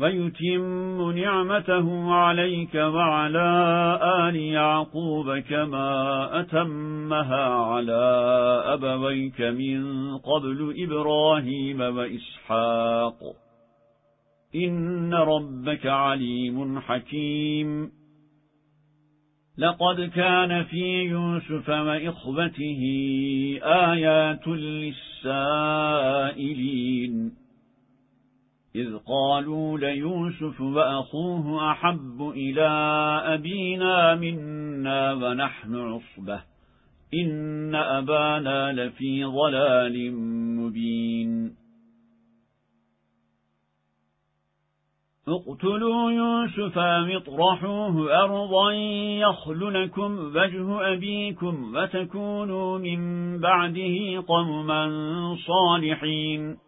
ويتم نعمته عليك وعلى آل يعقوب كما أتمها على أبويك من قبل إبراهيم وإسحاق. إن ربك عليم حكيم. لقد كان في يوسف وإخوته آيات للسائلين. إذ قالوا ليوسف وأخوه أحب إلى أبينا منا ونحن عصبة. إن أبانا لفي ضلال مبين. اقتلوا يوسف مطرحوه أرضا يخل لكم وجه أبيكم وتكونوا من بعده قوما صالحين.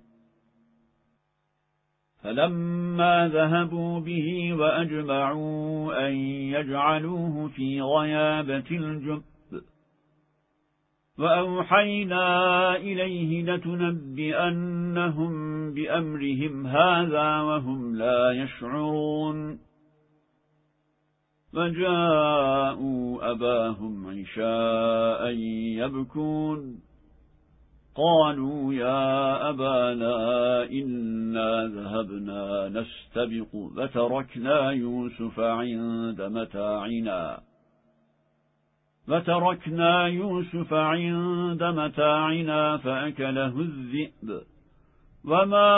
فلما ذهبوا به وأجمعوا أن يجعلوه في غيابة الجب وأوحينا إليه لتنبئنهم بأمرهم هذا وهم لا يشعرون. فجاءوا أباهم عشاء يبكون. قالوا يا أبانا إنا ذهبنا نستبق فتركنا يوسف عند متاعنا. فتركنا يوسف عند متاعنا فأكله الذئب. وما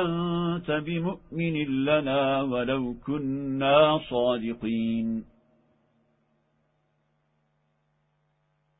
أنت بمؤمن لنا ولو كنا صادقين.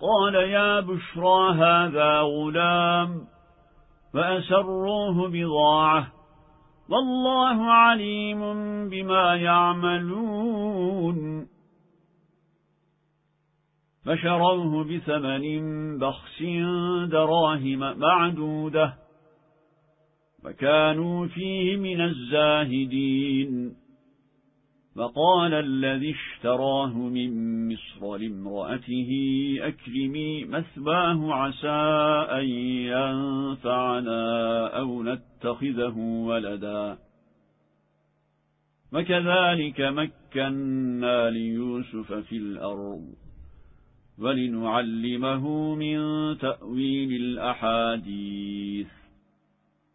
قال يا بشرى هذا غلام فأسروه بضاعة والله عليم بما يعملون فشروه بثمن بخس دراهم معدودة فكانوا فيه من الزاهدين فقال الذي اشتراه من مصر لامرأته أكرمي مثباه عسى أن ينفعنا أو نتخذه ولدا. وكذلك مكنا ليوسف في الأرض ولنعلمه من تأويل الأحاديث.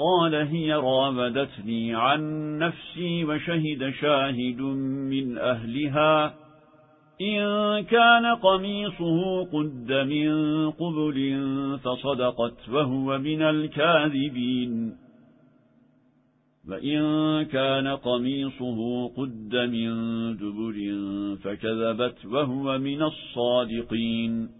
قال هي رامدتني عن نفسي وشهد شاهد من أهلها. إن كان قميصه قد من قبل فصدقت وهو من الكاذبين. وإن كان قميصه قد من دبر فكذبت وهو من الصادقين.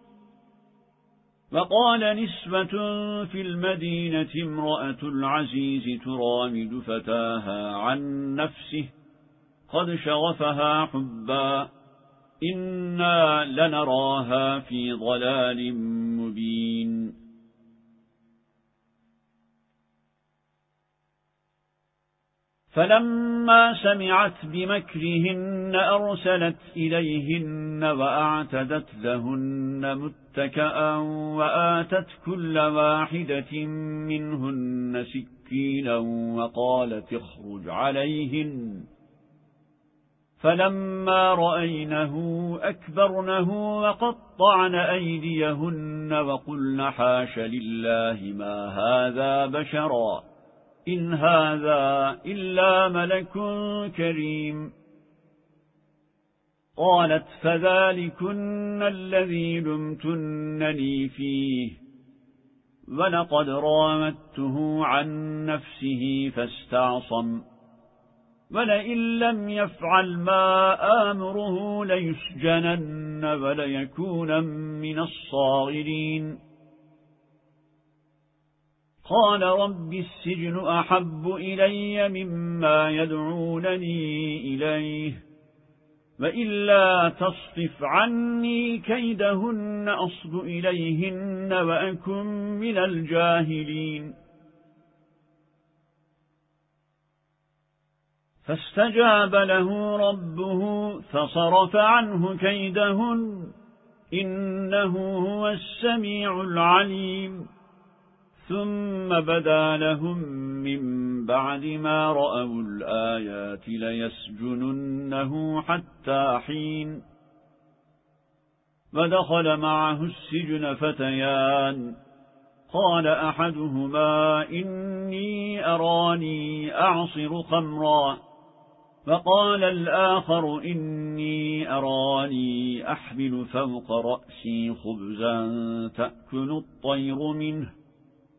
وقال نسبة في المدينة امرأة العزيز ترامد فتاها عن نفسه قد شغفها حبا إنا لنراها في ضلال مبين فلما سمعت بمكرهن أرسلت إليهن وأعتدت لهن متكأا وآتت كل واحدة منهن سكينا وقالت اخرج عليهن. فلما رأينه أكبرنه وقطعن أيديهن وقلن حاش لله ما هذا بشرا. إن هذا إلا ملك كريم. قالت فذلكن الذي لمتنني فيه. ولقد رامته عن نفسه فاستعصم. ولئن لم يفعل ما آمره ليسجنن وليكون من الصاغرين. قال رب السجن أحب إلي مما يدعونني إليه وإلا تصطف عني كيدهن أصب إليهن وأكن من الجاهلين. فاستجاب له ربه فصرف عنه كيدهن إنه هو السميع العليم. ثم بدا لهم من بعد ما رأوا الآيات ليسجننه حتى حين ودخل معه السجن فتيان قال أحدهما إني أراني أعصر خمرا فقال الآخر إني أراني أحمل فوق رأسي خبزا تأكل الطير منه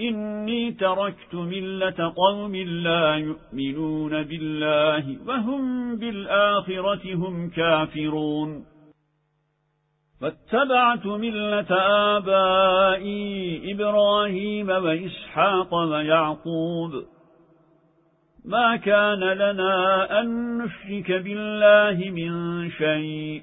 إني تركت ملة قوم لا يؤمنون بالله وهم بالآخرة هم كافرون. فاتبعت ملة آبائي إبراهيم وإسحاق ويعقوب. ما كان لنا أن نشرك بالله من شيء.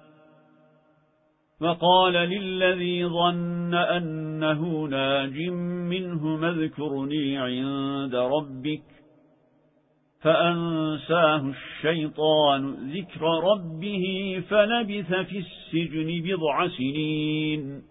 وقال للذي ظن أنه ناج منه مذكرني عند ربك فأنساه الشيطان ذكر ربه فلبث في السجن بضع سنين.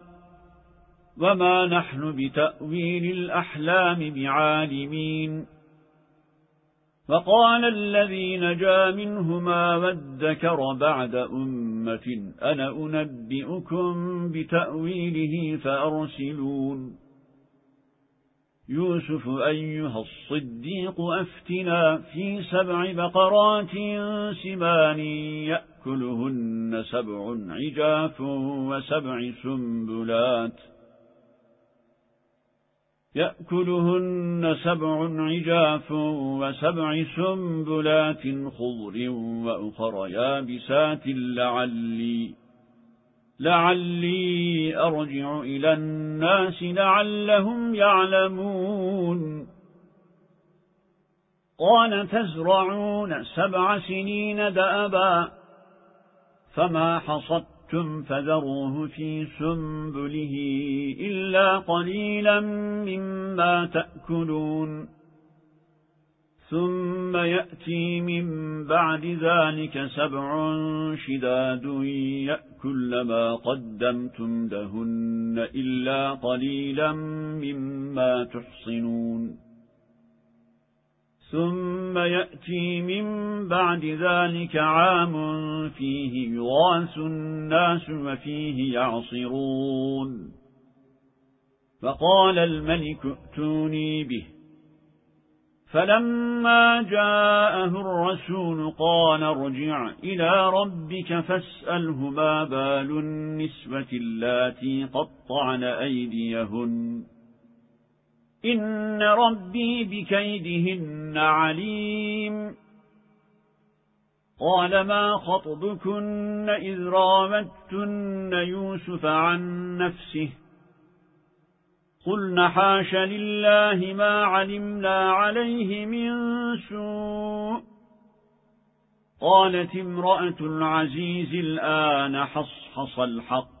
وما نحن بتأويل الأحلام بعالمين فقال الذي نجا منهما وادكر بعد أمة أنا أنبئكم بتأويله فأرسلون يوسف أيها الصديق أفتنا في سبع بقرات سمان يأكلهن سبع عجاف وسبع سنبلات يأكلهن سبع عجاف وسبع سنبلات خضر وأخر يابسات لعلي لعلي أرجع إلى الناس لعلهم يعلمون. قال تزرعون سبع سنين دأبا فما حصدت شئتم فذروه في سنبله إلا قليلا مما تأكلون ثم يأتي من بعد ذلك سبع شداد يأكل ما قدمتم لهن إلا قليلا مما تحصنون ثم يأتي من بعد ذلك عام فيه يغاث الناس وفيه يعصرون. فقال الملك ائتوني به. فلما جاءه الرسول قال ارجع إلى ربك فاسأله ما بال النسبة اللاتي قطعن أيديهن. إن ربي بكيدهن عليم. قال ما خطبكن إذ رامتن يوسف عن نفسه؟ قلنا حاش لله ما علمنا عليه من سوء. قالت امرأة العزيز الآن حصحص الحق.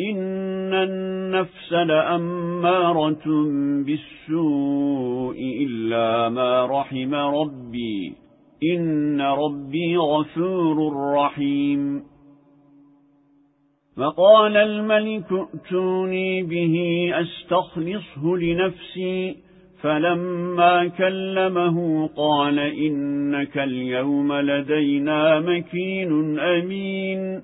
إن النفس لأمارة بالسوء إلا ما رحم ربي إن ربي غفور رحيم فقال الملك ائتوني به أستخلصه لنفسي فلما كلمه قال إنك اليوم لدينا مكين أمين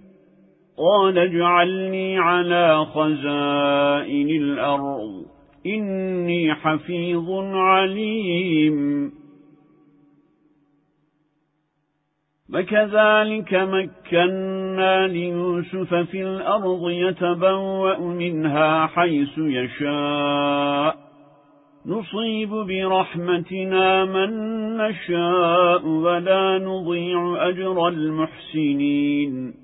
قال اجعلني على خزائن الأرض إني حفيظ عليم. وكذلك مكنا ليوسف في الأرض يتبوأ منها حيث يشاء. نصيب برحمتنا من نشاء ولا نضيع أجر المحسنين.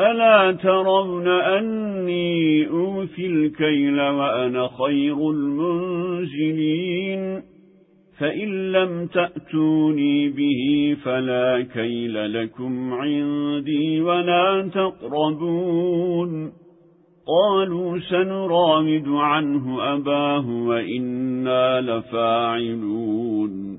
ألا ترون أني أوفي الكيل وأنا خير المنزلين؟ فإن لم تأتوني به فلا كيل لكم عندي ولا تقربون. قالوا سنرامد عنه أباه وإنا لفاعلون.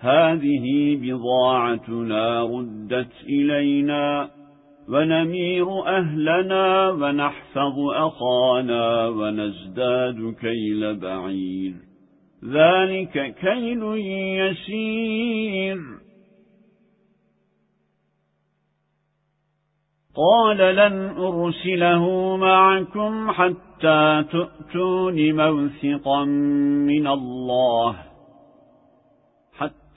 هذه بضاعتنا ردت إلينا ونمير أهلنا ونحفظ أخانا ونزداد كيل بعير. ذلك كيل يسير. قال لن أرسله معكم حتى تؤتون موثقا من الله.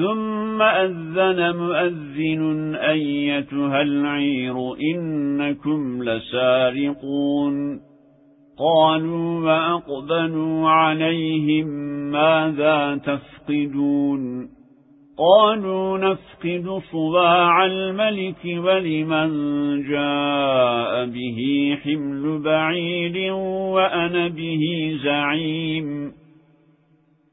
ثم أذن مؤذن أيتها العير إنكم لسارقون قالوا وأقبلوا عليهم ماذا تفقدون قالوا نفقد صباع الملك ولمن جاء به حمل بعيد وأنا به زعيم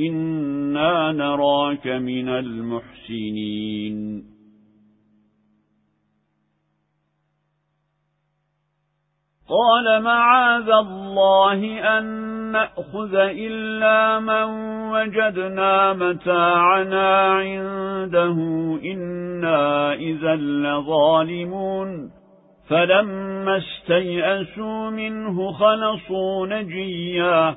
إنا نراك من المحسنين قال معاذ الله أن نأخذ إلا من وجدنا متاعنا عنده إنا إذا لظالمون فلما استيأسوا منه خلصوا نجيا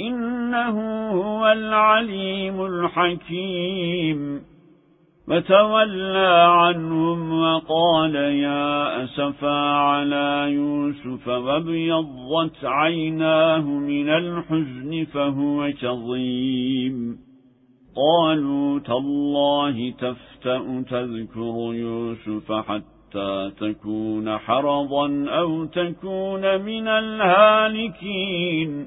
إنه هو العليم الحكيم. وتولى عنهم وقال يا أسفا على يوسف وابيضت عيناه من الحزن فهو كظيم. قالوا تالله تفتأ تذكر يوسف حتى تكون حرضا أو تكون من الهالكين.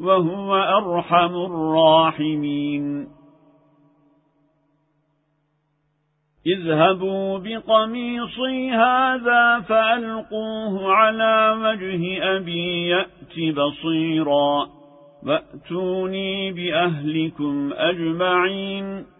وهو أرحم الراحمين. اذهبوا بقميصي هذا فألقوه على وجه أبي يأت بصيرا. وأتوني بأهلكم أجمعين.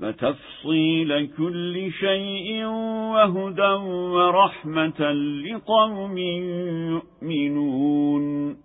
فتفصيل كل شيء وهدى ورحمة لقوم يؤمنون.